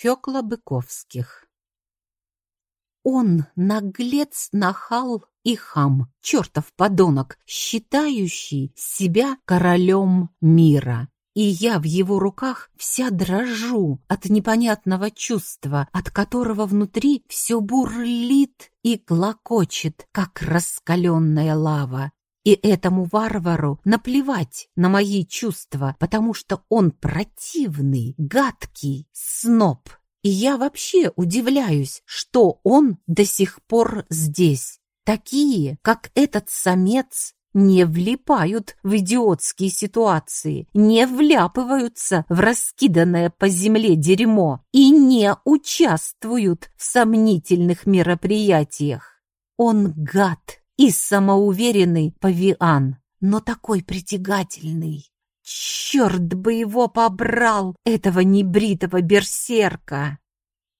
Фёкла Быковских. Он наглец, нахал и хам, чертов подонок, считающий себя королем мира. И я в его руках вся дрожу от непонятного чувства, от которого внутри все бурлит и клокочет, как раскаленная лава. И этому варвару наплевать на мои чувства, потому что он противный, гадкий сноб. И я вообще удивляюсь, что он до сих пор здесь. Такие, как этот самец, не влипают в идиотские ситуации, не вляпываются в раскиданное по земле дерьмо и не участвуют в сомнительных мероприятиях. Он гад, и самоуверенный павиан, но такой притягательный. Черт бы его побрал, этого небритого берсерка!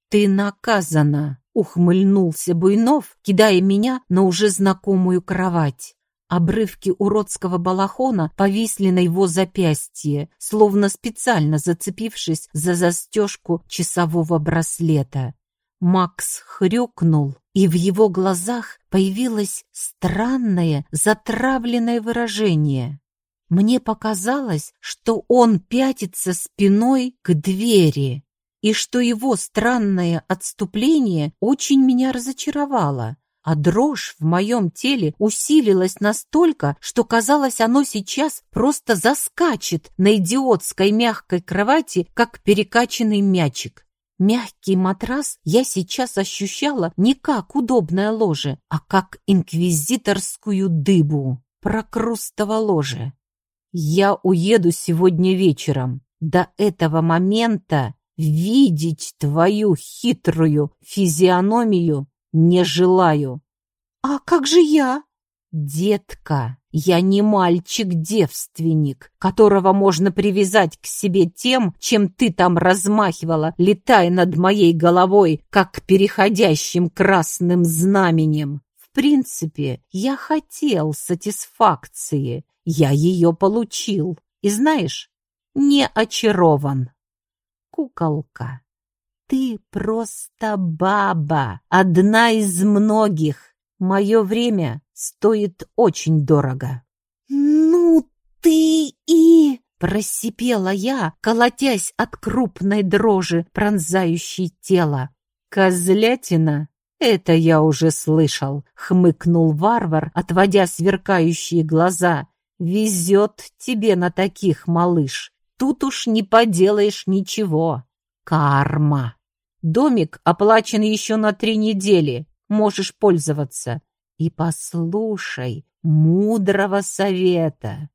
Ты наказана, ухмыльнулся Буйнов, кидая меня на уже знакомую кровать. Обрывки уродского балахона повисли на его запястье, словно специально зацепившись за застежку часового браслета. Макс хрюкнул, и в его глазах появилось странное, затравленное выражение. Мне показалось, что он пятится спиной к двери, и что его странное отступление очень меня разочаровало, а дрожь в моем теле усилилась настолько, что казалось, оно сейчас просто заскачет на идиотской мягкой кровати, как перекачанный мячик. Мягкий матрас я сейчас ощущала не как удобное ложе, а как инквизиторскую дыбу, прокрустово ложе. Я уеду сегодня вечером. До этого момента видеть твою хитрую физиономию не желаю. А как же я? Детка, я не мальчик-девственник, которого можно привязать к себе тем, чем ты там размахивала, летая над моей головой, как переходящим красным знаменем. В принципе, я хотел сатисфакции, я ее получил. И знаешь, не очарован. Куколка, ты просто баба, одна из многих. Мое время стоит очень дорого». «Ну ты и...» — просипела я, колотясь от крупной дрожи, пронзающей тело. «Козлятина? Это я уже слышал», — хмыкнул варвар, отводя сверкающие глаза. «Везет тебе на таких, малыш. Тут уж не поделаешь ничего. Карма. Домик оплачен еще на три недели. Можешь пользоваться. И послушай мудрого совета.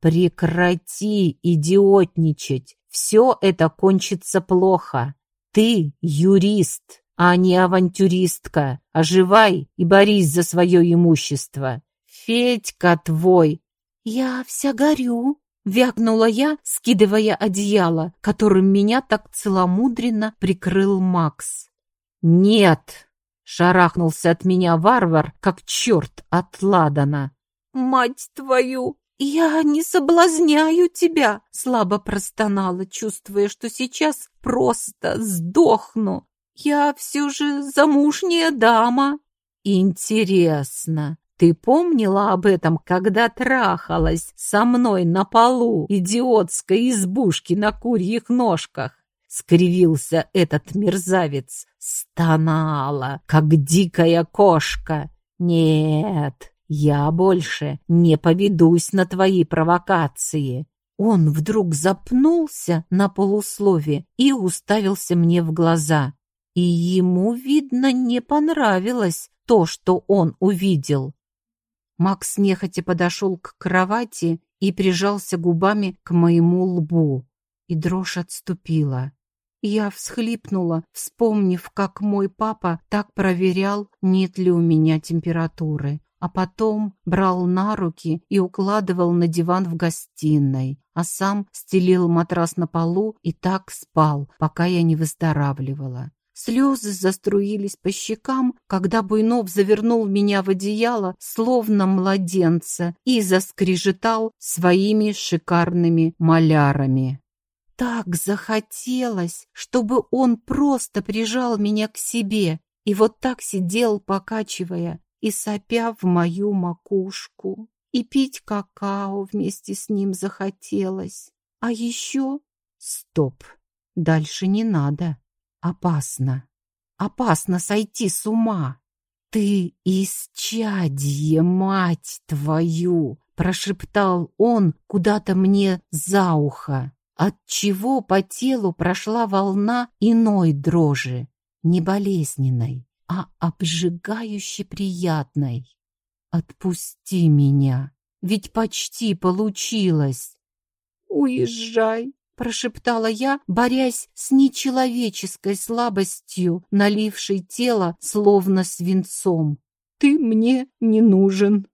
Прекрати идиотничать. Все это кончится плохо. Ты юрист, а не авантюристка. Оживай и борись за свое имущество. Федька твой. Я вся горю, вякнула я, скидывая одеяло, которым меня так целомудренно прикрыл Макс. Нет, Шарахнулся от меня варвар, как черт от ладана. «Мать твою! Я не соблазняю тебя!» Слабо простонала, чувствуя, что сейчас просто сдохну. «Я все же замужняя дама!» «Интересно, ты помнила об этом, когда трахалась со мной на полу идиотской избушки на курьих ножках?» Скривился этот мерзавец. Стонала, как дикая кошка. Нет, я больше не поведусь на твои провокации. Он вдруг запнулся на полуслове и уставился мне в глаза. И ему, видно, не понравилось то, что он увидел. Макс нехотя подошел к кровати и прижался губами к моему лбу, и дрожь отступила. Я всхлипнула, вспомнив, как мой папа так проверял, нет ли у меня температуры, а потом брал на руки и укладывал на диван в гостиной, а сам стелил матрас на полу и так спал, пока я не выздоравливала. Слезы заструились по щекам, когда Буйнов завернул меня в одеяло, словно младенца, и заскрежетал своими шикарными малярами. Так захотелось, чтобы он просто прижал меня к себе и вот так сидел, покачивая и сопя в мою макушку. И пить какао вместе с ним захотелось. А еще... Стоп, дальше не надо. Опасно. Опасно сойти с ума. Ты исчадье, мать твою! Прошептал он куда-то мне за ухо отчего по телу прошла волна иной дрожи, не болезненной, а обжигающе приятной. «Отпусти меня, ведь почти получилось!» «Уезжай!» — прошептала я, борясь с нечеловеческой слабостью, налившей тело словно свинцом. «Ты мне не нужен!»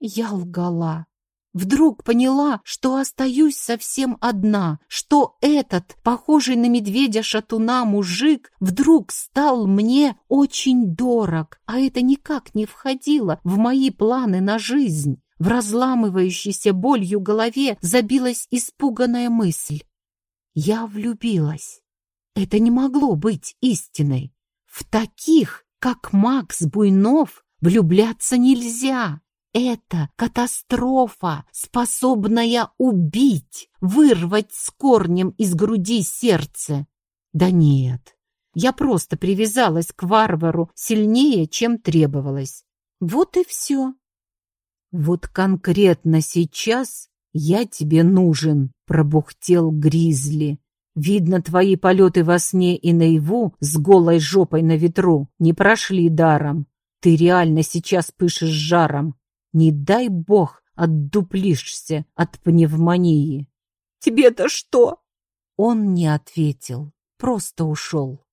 Я лгала. Вдруг поняла, что остаюсь совсем одна, что этот, похожий на медведя-шатуна мужик, вдруг стал мне очень дорог, а это никак не входило в мои планы на жизнь. В разламывающейся болью голове забилась испуганная мысль. Я влюбилась. Это не могло быть истиной. В таких, как Макс Буйнов, влюбляться нельзя. Это катастрофа, способная убить, вырвать с корнем из груди сердце. Да нет, я просто привязалась к варвару сильнее, чем требовалось. Вот и все. Вот конкретно сейчас я тебе нужен, пробухтел Гризли. Видно, твои полеты во сне и наяву с голой жопой на ветру не прошли даром. Ты реально сейчас пышешь жаром. Не дай бог отдуплишься от пневмонии. Тебе-то что? Он не ответил, просто ушел.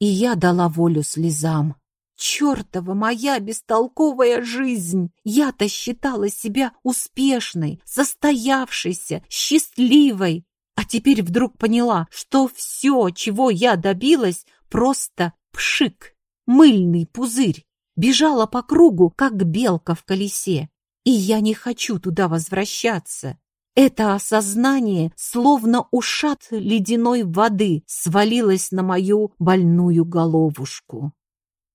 И я дала волю слезам. Чёртова моя бестолковая жизнь! Я-то считала себя успешной, состоявшейся, счастливой, а теперь вдруг поняла, что все, чего я добилась, просто пшик, мыльный пузырь бежала по кругу, как белка в колесе. И я не хочу туда возвращаться. Это осознание, словно ушат ледяной воды, свалилось на мою больную головушку.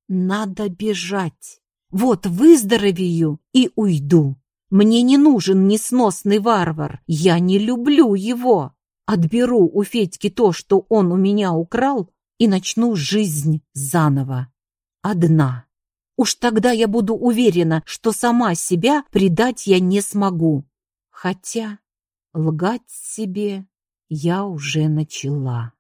Надо бежать. Вот выздоровею и уйду. Мне не нужен несносный варвар. Я не люблю его. Отберу у Федьки то, что он у меня украл, и начну жизнь заново. Одна. Уж тогда я буду уверена, что сама себя предать я не смогу. Хотя лгать себе я уже начала.